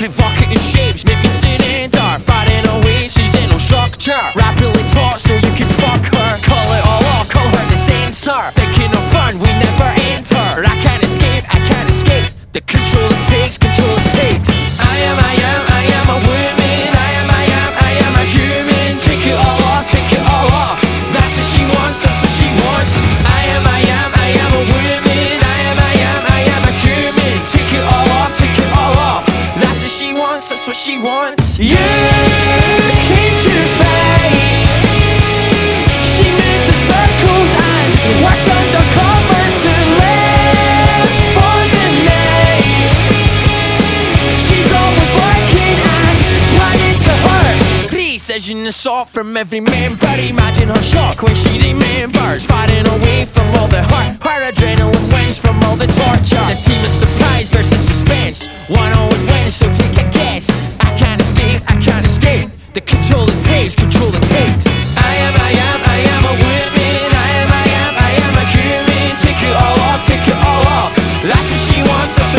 Provocative shapes make me surrender Fighting away, she's in no structure Rapidly taught so you can fuck her. Call it all off, call her the same censor Thinking of fun, we never enter. I can't escape, I can't escape. The control what she wants. You came to fight. She moves in circles and works undercover to live for the night. She's always working and planning to hurt. Precision assault from every member Imagine her shock when she remembers. Fighting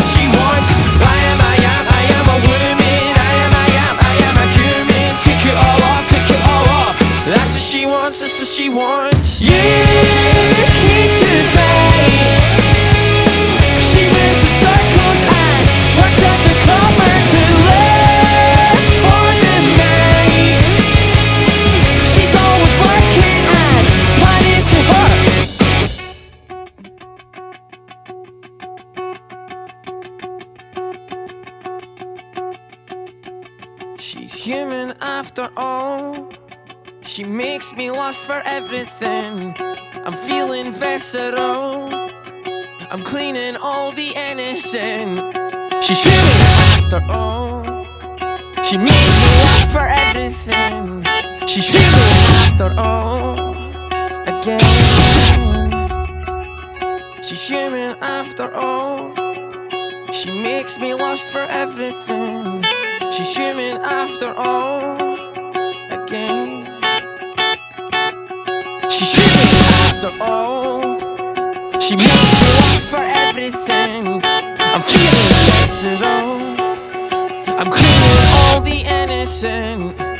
she wants, that's what she She's human after all. She makes me lost for everything. I'm feeling versatile. I'm cleaning all the innocent. She's human after all. She made me lost for everything. She's human after all. Again. She's human after all. She makes me lost for everything. She's human after all. Again. She's human after all. She makes me lost for everything. I'm feeling visceral. I'm cleaning all the innocent.